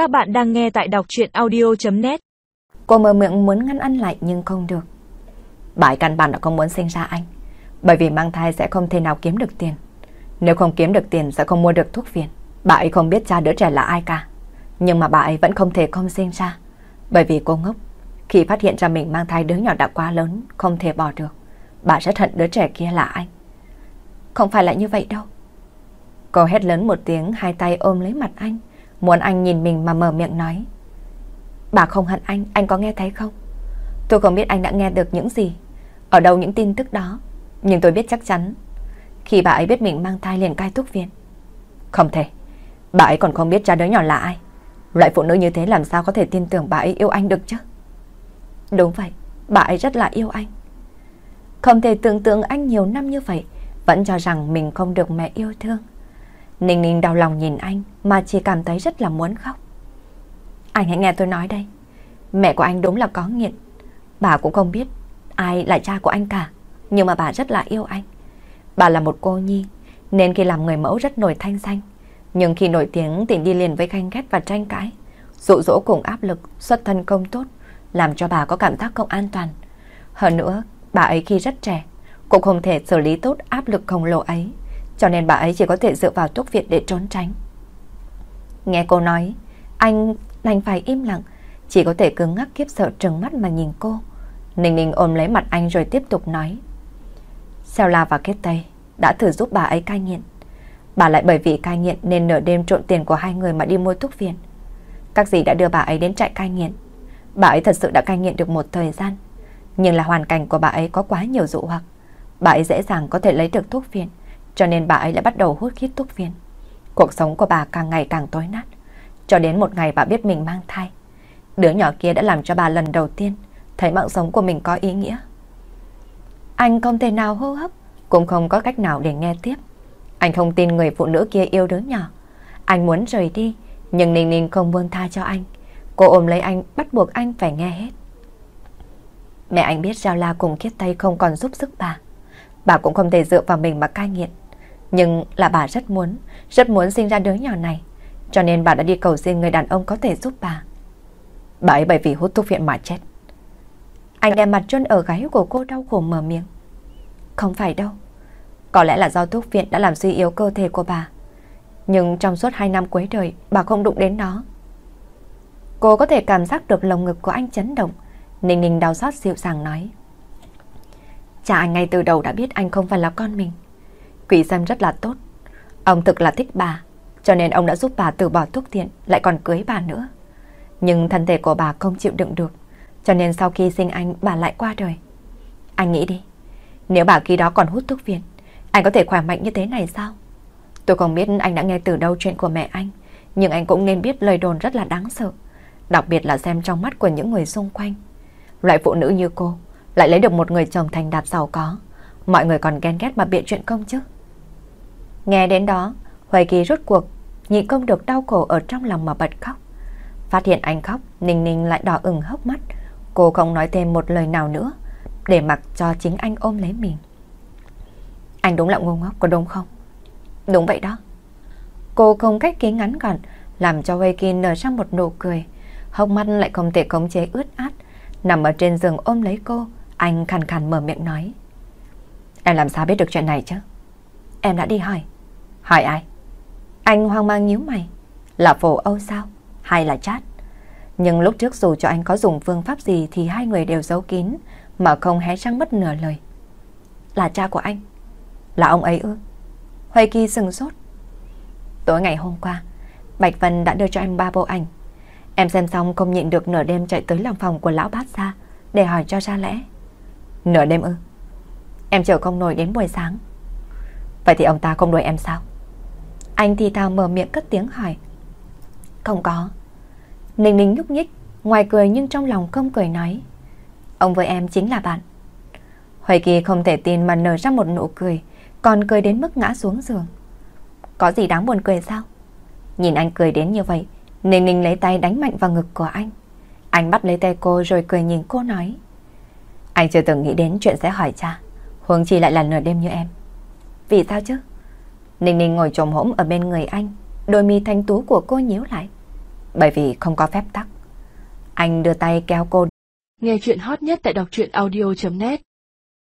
Các bạn đang nghe tại đọc chuyện audio.net Cô mở miệng muốn ngăn ăn lại nhưng không được. Bà căn bản đã không muốn sinh ra anh. Bởi vì mang thai sẽ không thể nào kiếm được tiền. Nếu không kiếm được tiền sẽ không mua được thuốc phiện. Bà ấy không biết cha đứa trẻ là ai cả. Nhưng mà bà ấy vẫn không thể không sinh ra. Bởi vì cô ngốc. Khi phát hiện ra mình mang thai đứa nhỏ đã quá lớn, không thể bỏ được. Bà rất hận đứa trẻ kia là anh. Không phải là như vậy đâu. Cô hét lớn một tiếng, hai tay ôm lấy mặt anh. Muốn anh nhìn mình mà mở miệng nói. Bà không hận anh, anh có nghe thấy không? Tôi không biết anh đã nghe được những gì. Ở đâu những tin tức đó. Nhưng tôi biết chắc chắn. Khi bà ấy biết mình mang thai liền cai thuốc viện. Không thể. Bà ấy còn không biết cha đứa nhỏ là ai. Loại phụ nữ như thế làm sao có thể tin tưởng bà ấy yêu anh được chứ? Đúng vậy, bà ấy rất là yêu anh. Không thể tưởng tượng anh nhiều năm như vậy, vẫn cho rằng mình không được mẹ yêu thương. Ninh Ninh đau lòng nhìn anh mà chỉ cảm thấy rất là muốn khóc. Anh hãy nghe tôi nói đây. Mẹ của anh đúng là có nghiện. Bà cũng không biết ai là cha của anh cả. Nhưng mà bà rất là yêu anh. Bà là một cô nhi nên khi làm người mẫu rất nổi thanh danh. Nhưng khi nổi tiếng thì đi liền với khanh ghét và tranh cãi. Dụ dỗ cùng áp lực, xuất thân công tốt làm cho bà có cảm giác không an toàn. Hơn nữa, bà ấy khi rất trẻ cũng không thể xử lý tốt áp lực khổng lồ ấy cho nên bà ấy chỉ có thể dựa vào thuốc viện để trốn tránh. Nghe cô nói, anh đành phải im lặng, chỉ có thể cứng ngắc kiếp sợ trừng mắt mà nhìn cô. Ninh Ninh ôm lấy mặt anh rồi tiếp tục nói. Sao La và Kết Tây đã thử giúp bà ấy cai nghiện. Bà lại bởi vì cai nghiện nên nửa đêm trộn tiền của hai người mà đi mua thuốc viện. Các dì đã đưa bà ấy đến trại cai nghiện. Bà ấy thật sự đã cai nghiện được một thời gian. Nhưng là hoàn cảnh của bà ấy có quá nhiều dụ hoặc. Bà ấy dễ dàng có thể lấy được thuốc viện cho nên bà ấy lại bắt đầu hút khít thuốc viên. Cuộc sống của bà càng ngày càng tối nát. Cho đến một ngày bà biết mình mang thai. Đứa nhỏ kia đã làm cho bà lần đầu tiên thấy mạng sống của mình có ý nghĩa. Anh không thể nào hô hấp, cũng không có cách nào để nghe tiếp. Anh không tin người phụ nữ kia yêu đứa nhỏ. Anh muốn rời đi, nhưng Ninh Ninh không buông tha cho anh. Cô ôm lấy anh, bắt buộc anh phải nghe hết. Mẹ anh biết Giao La cùng Kiết Tây không còn giúp sức bà. Bà cũng không thể dựa vào mình mà cai nghiện. Nhưng là bà rất muốn, rất muốn sinh ra đứa nhỏ này. Cho nên bà đã đi cầu xin người đàn ông có thể giúp bà. Bà ấy bởi vì hút thuốc viện mà chết. Anh đem mặt chôn ở gáy của cô đau khổ mở miệng. Không phải đâu. Có lẽ là do thuốc viện đã làm suy yếu cơ thể của bà. Nhưng trong suốt hai năm cuối đời, bà không đụng đến nó. Cô có thể cảm giác được lồng ngực của anh chấn động. Ninh ninh đau xót dịu dàng nói. Cha anh ngay từ đầu đã biết anh không phải là con mình. Quỷ Sâm rất là tốt. Ông thực là thích bà, cho nên ông đã giúp bà từ bỏ thuốc thiện, lại còn cưới bà nữa. Nhưng thân thể của bà không chịu đựng được, cho nên sau khi sinh anh bà lại qua đời. Anh nghĩ đi, nếu bà khi đó còn hút thuốc viện, anh có thể khỏe mạnh như thế này sao? Tôi không biết anh đã nghe từ đâu chuyện của mẹ anh, nhưng anh cũng nên biết lời đồn rất là đáng sợ, đặc biệt là xem trong mắt của những người xung quanh. Loại phụ nữ như cô lại lấy được một người chồng thành đạt giàu có, mọi người còn ghen ghét mà biện chuyện công chứ. Nghe đến đó, Hoài Kỳ rút cuộc, nhịn không được đau khổ ở trong lòng mà bật khóc. Phát hiện anh khóc, Ninh Ninh lại đỏ ửng hốc mắt. Cô không nói thêm một lời nào nữa, để mặc cho chính anh ôm lấy mình. Anh đúng là ngu ngốc, có đúng không? Đúng vậy đó. Cô không cách ký ngắn gọn, làm cho Hoài Kỳ nở ra một nụ cười. Hốc mắt lại không thể khống chế ướt át, nằm ở trên giường ôm lấy cô. Anh khàn khàn mở miệng nói. Em làm sao biết được chuyện này chứ? Em đã đi hỏi. Hỏi ai? Anh hoang mang nhíu mày. Là phổ Âu sao? Hay là chat? Nhưng lúc trước dù cho anh có dùng phương pháp gì thì hai người đều giấu kín mà không hé răng mất nửa lời. Là cha của anh. Là ông ấy ư? Huệ Kỳ sừng sốt. Tối ngày hôm qua, Bạch Vân đã đưa cho em ba bộ ảnh. Em xem xong không nhịn được nửa đêm chạy tới lòng phòng của lão bát ra để hỏi cho ra lẽ. Nửa đêm ư? Em chờ không nổi đến buổi sáng. Vậy thì ông ta không đuổi em sao? Anh thì thào mở miệng cất tiếng hỏi. Không có. Ninh ninh nhúc nhích, ngoài cười nhưng trong lòng không cười nói. Ông với em chính là bạn. Huệ Kỳ không thể tin mà nở ra một nụ cười, còn cười đến mức ngã xuống giường. Có gì đáng buồn cười sao? Nhìn anh cười đến như vậy, Ninh Ninh lấy tay đánh mạnh vào ngực của anh. Anh bắt lấy tay cô rồi cười nhìn cô nói. Anh chưa từng nghĩ đến chuyện sẽ hỏi cha, huống chi lại là nửa đêm như em. Vì sao chứ? Ninh Ninh ngồi trồm hổm ở bên người anh, đôi mi thanh tú của cô nhíu lại. Bởi vì không có phép tắc. Anh đưa tay kéo cô. Nghe chuyện hot nhất tại đọc truyện audio.net